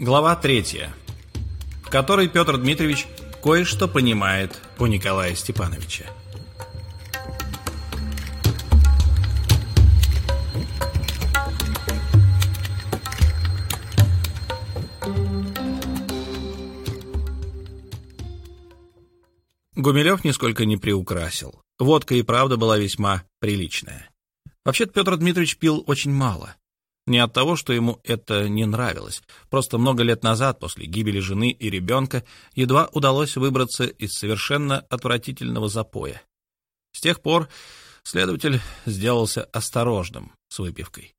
Глава третья, в которой Петр Дмитриевич кое-что понимает у Николая Степановича. Гумилев нисколько не приукрасил. Водка и правда была весьма приличная. Вообще-то Петр Дмитриевич пил очень мало. Не от того, что ему это не нравилось. Просто много лет назад, после гибели жены и ребенка, едва удалось выбраться из совершенно отвратительного запоя. С тех пор следователь сделался осторожным с выпивкой.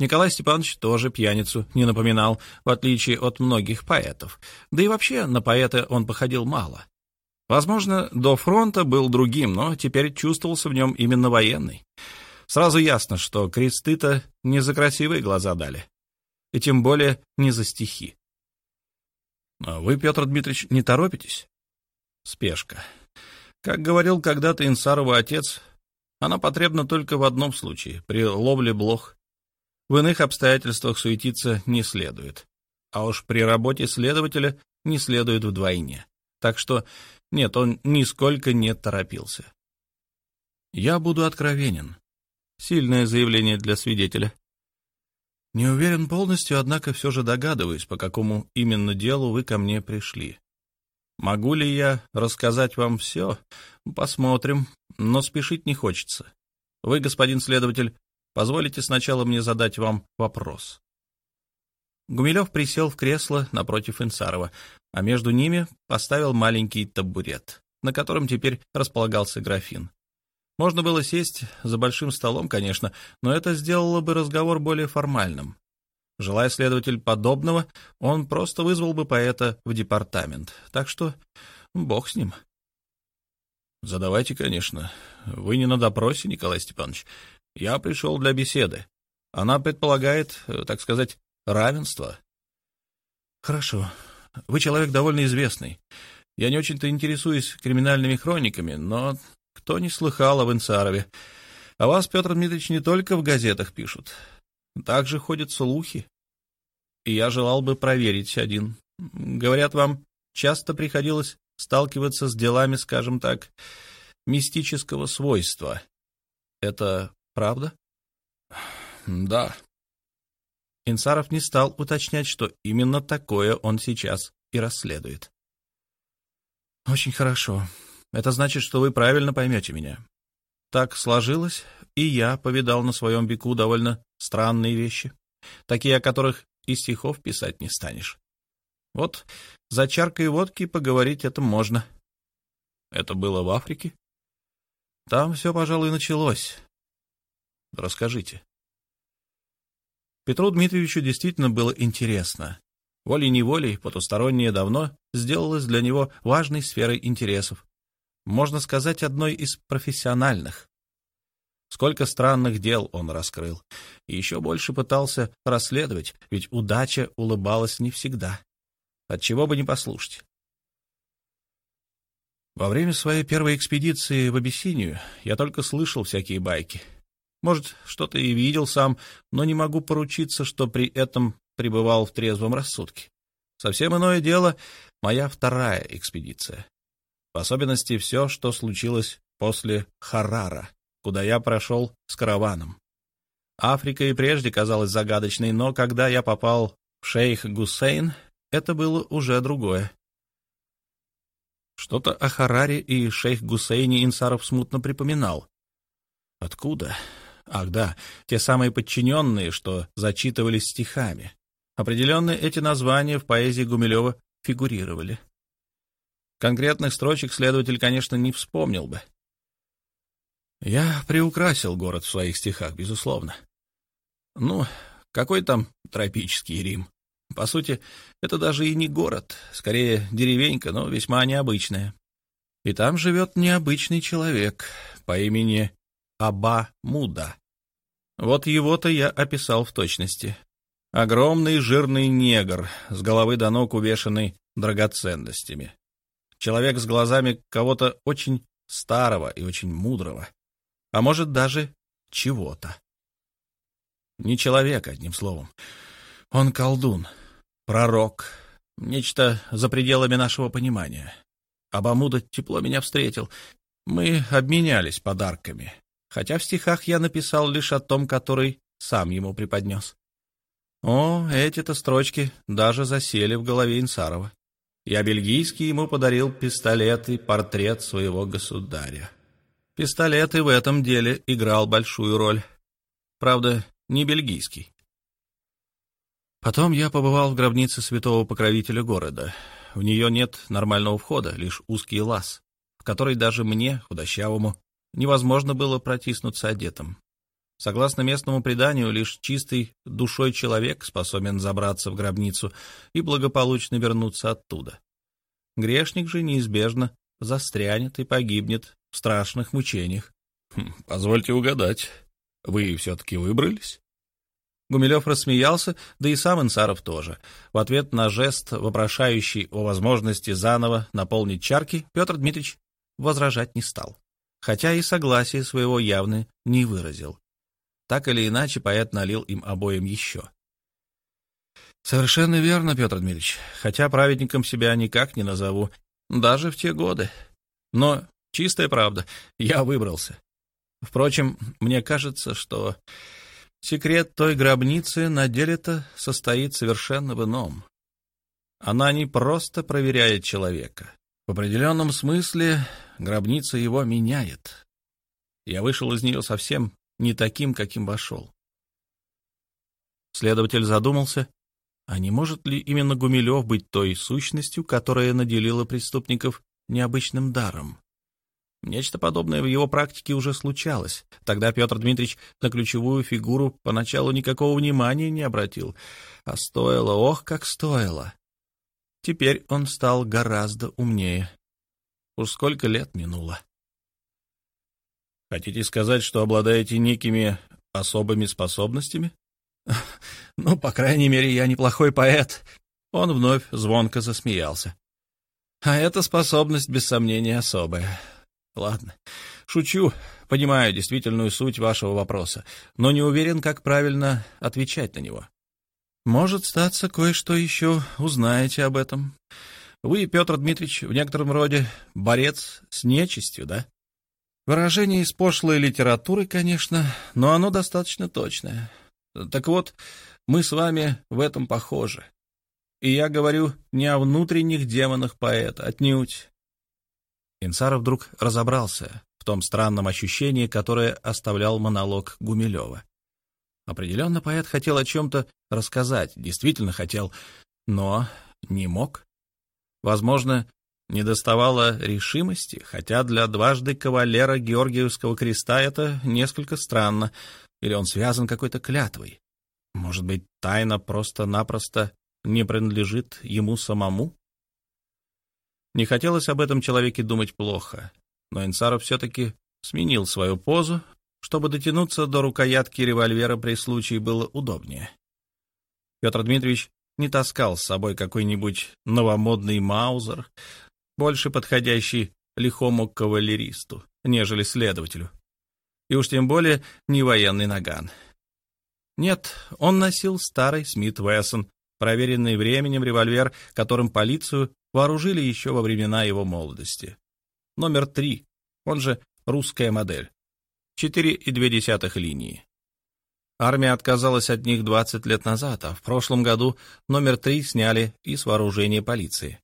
Николай Степанович тоже пьяницу не напоминал, в отличие от многих поэтов. Да и вообще на поэта он походил мало. Возможно, до фронта был другим, но теперь чувствовался в нем именно военный. Сразу ясно, что кресты-то не за красивые глаза дали, и тем более не за стихи. А вы, Петр Дмитриевич, не торопитесь? Спешка. Как говорил когда-то Инсарова отец, она потребна только в одном случае — при ловле блох. В иных обстоятельствах суетиться не следует. А уж при работе следователя не следует вдвойне. Так что нет, он нисколько не торопился. Я буду откровенен. Сильное заявление для свидетеля. Не уверен полностью, однако все же догадываюсь, по какому именно делу вы ко мне пришли. Могу ли я рассказать вам все? Посмотрим, но спешить не хочется. Вы, господин следователь, позволите сначала мне задать вам вопрос. Гумилев присел в кресло напротив Инсарова, а между ними поставил маленький табурет, на котором теперь располагался графин. Можно было сесть за большим столом, конечно, но это сделало бы разговор более формальным. Желая следователь подобного, он просто вызвал бы поэта в департамент. Так что бог с ним. Задавайте, конечно. Вы не на допросе, Николай Степанович. Я пришел для беседы. Она предполагает, так сказать, равенство. Хорошо. Вы человек довольно известный. Я не очень-то интересуюсь криминальными хрониками, но кто не слыхал об Инцарове? О вас, Петр Дмитриевич, не только в газетах пишут. Также ходят слухи. И я желал бы проверить один. Говорят, вам часто приходилось сталкиваться с делами, скажем так, мистического свойства. Это правда? Да. Инсаров не стал уточнять, что именно такое он сейчас и расследует. Очень хорошо. Это значит, что вы правильно поймете меня. Так сложилось, и я повидал на своем веку довольно странные вещи, такие, о которых и стихов писать не станешь. Вот за чаркой водки поговорить это можно. Это было в Африке? Там все, пожалуй, началось. Расскажите. Петру Дмитриевичу действительно было интересно. Волей-неволей потустороннее давно сделалось для него важной сферой интересов можно сказать, одной из профессиональных. Сколько странных дел он раскрыл. И еще больше пытался расследовать, ведь удача улыбалась не всегда. Отчего бы не послушать. Во время своей первой экспедиции в Абиссинию я только слышал всякие байки. Может, что-то и видел сам, но не могу поручиться, что при этом пребывал в трезвом рассудке. Совсем иное дело моя вторая экспедиция. В особенности все, что случилось после Харара, куда я прошел с караваном. Африка и прежде казалась загадочной, но когда я попал в шейх Гусейн, это было уже другое. Что-то о Хараре и шейх Гусейне Инсаров смутно припоминал. Откуда? Ах да, те самые подчиненные, что зачитывались стихами. Определенно эти названия в поэзии Гумилева фигурировали. Конкретных строчек следователь, конечно, не вспомнил бы. Я приукрасил город в своих стихах, безусловно. Ну, какой там тропический Рим? По сути, это даже и не город, скорее деревенька, но весьма необычная. И там живет необычный человек по имени Аба Муда. Вот его-то я описал в точности. Огромный жирный негр, с головы до ног увешанный драгоценностями. Человек с глазами кого-то очень старого и очень мудрого. А может, даже чего-то. Не человек, одним словом. Он колдун. пророк, нечто за пределами нашего понимания. Абамуда тепло меня встретил. Мы обменялись подарками, хотя в стихах я написал лишь о том, который сам ему преподнес. О, эти-то строчки даже засели в голове Инсарова. Я бельгийский ему подарил пистолет и портрет своего государя. Пистолет и в этом деле играл большую роль. Правда, не бельгийский. Потом я побывал в гробнице святого покровителя города. В нее нет нормального входа, лишь узкий лаз, в который даже мне, худощавому, невозможно было протиснуться одетым. Согласно местному преданию, лишь чистый душой человек способен забраться в гробницу и благополучно вернуться оттуда. Грешник же неизбежно застрянет и погибнет в страшных мучениях. Хм, «Позвольте угадать, вы все-таки выбрались?» Гумилев рассмеялся, да и сам Инсаров тоже. В ответ на жест, вопрошающий о возможности заново наполнить чарки, Петр Дмитриевич возражать не стал, хотя и согласия своего явно не выразил. Так или иначе, поэт налил им обоим еще. «Совершенно верно, Петр Дмитриевич, хотя праведником себя никак не назову, даже в те годы. Но чистая правда, я выбрался. Впрочем, мне кажется, что секрет той гробницы на деле-то состоит совершенно в ином. Она не просто проверяет человека. В определенном смысле гробница его меняет. Я вышел из нее совсем не таким, каким вошел. Следователь задумался, а не может ли именно Гумилев быть той сущностью, которая наделила преступников необычным даром? Нечто подобное в его практике уже случалось. Тогда Петр Дмитриевич на ключевую фигуру поначалу никакого внимания не обратил. А стоило, ох, как стоило. Теперь он стал гораздо умнее. Уж сколько лет минуло. Хотите сказать, что обладаете некими особыми способностями? Ну, по крайней мере, я неплохой поэт. Он вновь звонко засмеялся. А эта способность, без сомнения, особая. Ладно, шучу, понимаю действительную суть вашего вопроса, но не уверен, как правильно отвечать на него. Может, статься, кое-что еще узнаете об этом. Вы, Петр Дмитриевич, в некотором роде борец с нечистью, да? Выражение из пошлой литературы, конечно, но оно достаточно точное. Так вот, мы с вами в этом похожи. И я говорю не о внутренних демонах поэта, отнюдь. Инсаров вдруг разобрался в том странном ощущении, которое оставлял монолог Гумилева. Определенно поэт хотел о чем-то рассказать, действительно хотел, но не мог. Возможно, не доставало решимости, хотя для дважды кавалера Георгиевского креста это несколько странно, или он связан какой-то клятвой. Может быть, тайна просто-напросто не принадлежит ему самому? Не хотелось об этом человеке думать плохо, но Инсаров все-таки сменил свою позу, чтобы дотянуться до рукоятки револьвера при случае было удобнее. Петр Дмитриевич не таскал с собой какой-нибудь новомодный маузер, больше подходящий лихому кавалеристу, нежели следователю. И уж тем более не военный наган. Нет, он носил старый Смит Вессон, проверенный временем револьвер, которым полицию вооружили еще во времена его молодости. Номер три, он же русская модель. 4,2 линии. Армия отказалась от них 20 лет назад, а в прошлом году номер три сняли из вооружения полиции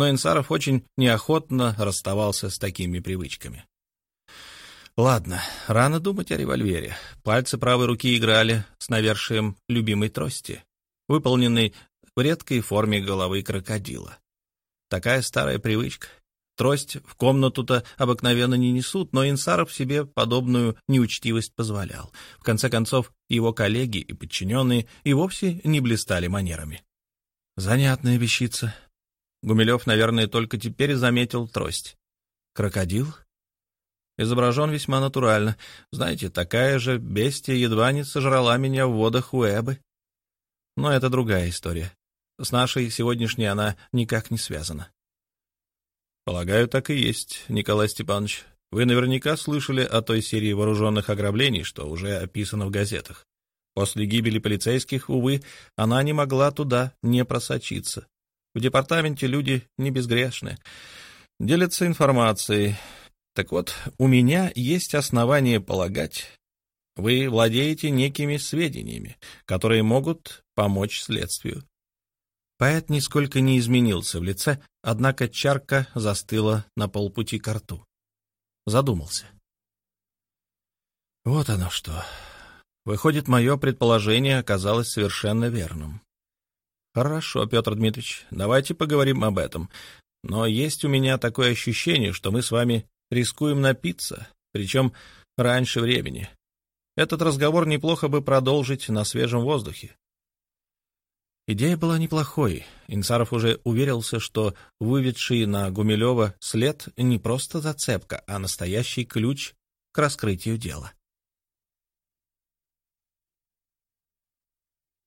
но Инсаров очень неохотно расставался с такими привычками. Ладно, рано думать о револьвере. Пальцы правой руки играли с навершием любимой трости, выполненной в редкой форме головы крокодила. Такая старая привычка. Трость в комнату-то обыкновенно не несут, но Инсаров себе подобную неучтивость позволял. В конце концов, его коллеги и подчиненные и вовсе не блистали манерами. Занятная вещица, Гумилев, наверное, только теперь заметил трость. Крокодил? Изображен весьма натурально. Знаете, такая же бестия едва не сожрала меня в водах Уэбы. Но это другая история. С нашей сегодняшней она никак не связана. Полагаю, так и есть, Николай Степанович. Вы наверняка слышали о той серии вооруженных ограблений, что уже описано в газетах. После гибели полицейских, увы, она не могла туда не просочиться. В департаменте люди не безгрешны. Делятся информацией. Так вот, у меня есть основания полагать, вы владеете некими сведениями, которые могут помочь следствию. Поэт нисколько не изменился в лице, однако чарка застыла на полпути к рту. Задумался. Вот оно что. Выходит, мое предположение оказалось совершенно верным. Хорошо, Петр Дмитриевич, давайте поговорим об этом. Но есть у меня такое ощущение, что мы с вами рискуем напиться, причем раньше времени. Этот разговор неплохо бы продолжить на свежем воздухе. Идея была неплохой. Инсаров уже уверился, что выведший на Гумилева след не просто зацепка, а настоящий ключ к раскрытию дела.